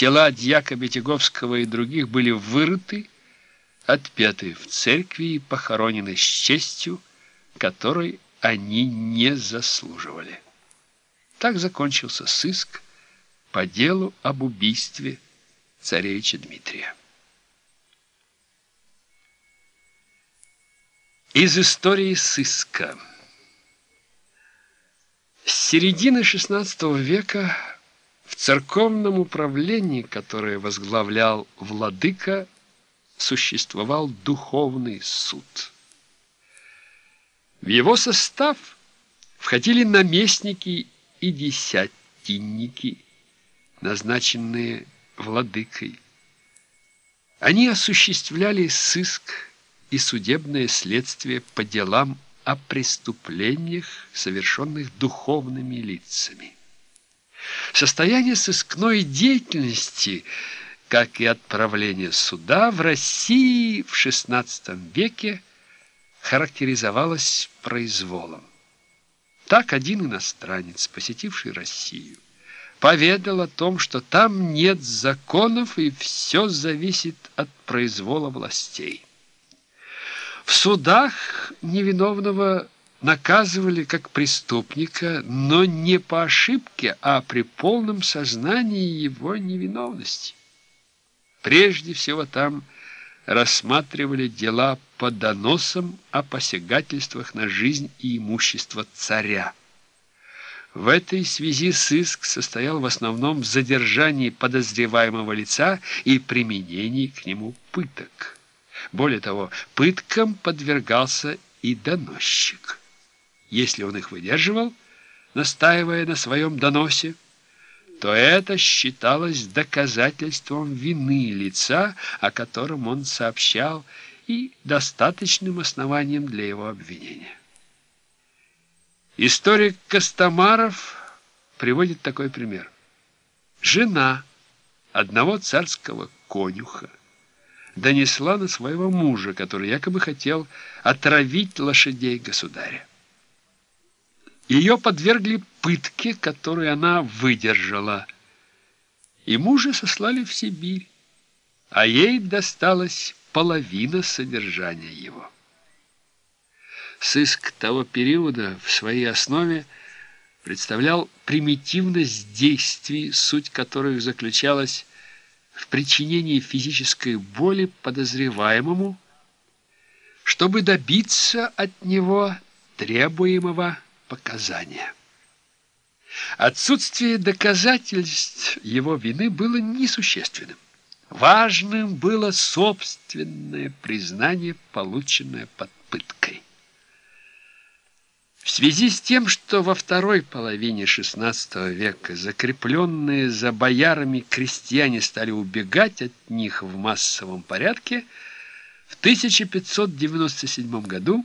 Тела дьяка Бетяговского и других были вырыты, отпеты в церкви и похоронены с честью, которой они не заслуживали. Так закончился сыск по делу об убийстве царевича Дмитрия. Из истории сыска. С середины XVI века в церковном управлении, которое возглавлял владыка, существовал духовный суд. В его состав входили наместники и десятинники, назначенные владыкой. Они осуществляли сыск и судебное следствие по делам о преступлениях, совершенных духовными лицами. Состояние сыскной деятельности, как и отправление суда, в России в XVI веке характеризовалось произволом. Так один иностранец, посетивший Россию, поведал о том, что там нет законов и все зависит от произвола властей. В судах невиновного наказывали как преступника, но не по ошибке, а при полном сознании его невиновности. Прежде всего там рассматривали дела по доносам о посягательствах на жизнь и имущество царя. В этой связи сыск состоял в основном в задержании подозреваемого лица и применении к нему пыток. Более того, пыткам подвергался и доносчик. Если он их выдерживал, настаивая на своем доносе, то это считалось доказательством вины лица, о котором он сообщал, и достаточным основанием для его обвинения. Историк Костомаров приводит такой пример. Жена одного царского конюха донесла на своего мужа, который якобы хотел отравить лошадей государя. Ее подвергли пытке, которую она выдержала, и мужа сослали в Сибирь, а ей досталась половина содержания его. Сыск того периода в своей основе представлял примитивность действий, суть которых заключалась в причинении физической боли подозреваемому, чтобы добиться от него требуемого показания. Отсутствие доказательств его вины было несущественным. Важным было собственное признание, полученное под пыткой. В связи с тем, что во второй половине XVI века закрепленные за боярами крестьяне стали убегать от них в массовом порядке, в 1597 году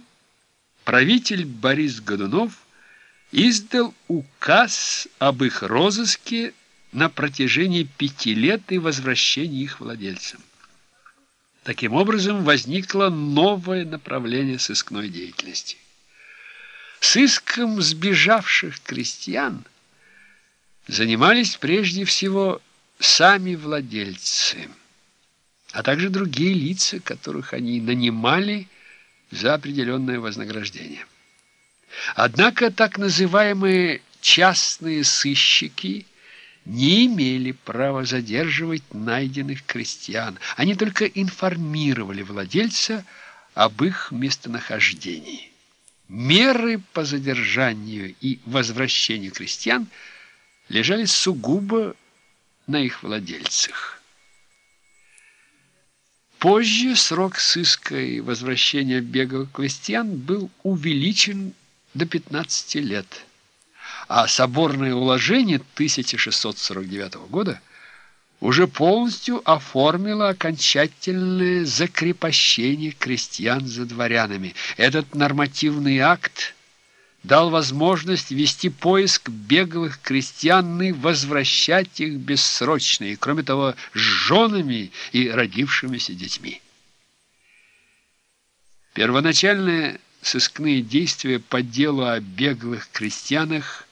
правитель Борис Годунов издал указ об их розыске на протяжении пяти лет и возвращении их владельцам. Таким образом, возникло новое направление сыскной деятельности. Сыском сбежавших крестьян занимались прежде всего сами владельцы, а также другие лица, которых они нанимали за определенное вознаграждение. Однако так называемые частные сыщики не имели права задерживать найденных крестьян. Они только информировали владельца об их местонахождении. Меры по задержанию и возвращению крестьян лежали сугубо на их владельцах. Позже срок сыска и возвращения беглых крестьян был увеличен до 15 лет, а соборное уложение 1649 года – уже полностью оформила окончательное закрепощение крестьян за дворянами. Этот нормативный акт дал возможность вести поиск беглых крестьян и возвращать их бессрочно, и, кроме того, с женами и родившимися детьми. Первоначальные сыскные действия по делу о беглых крестьянах